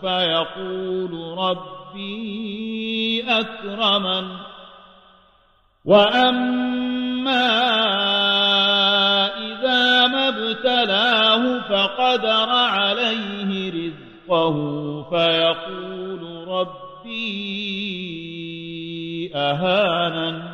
فيقول ربي أكرمن وأما إذا ما ابتلاه فقدر عليه رزقه فيقول ربي أهانا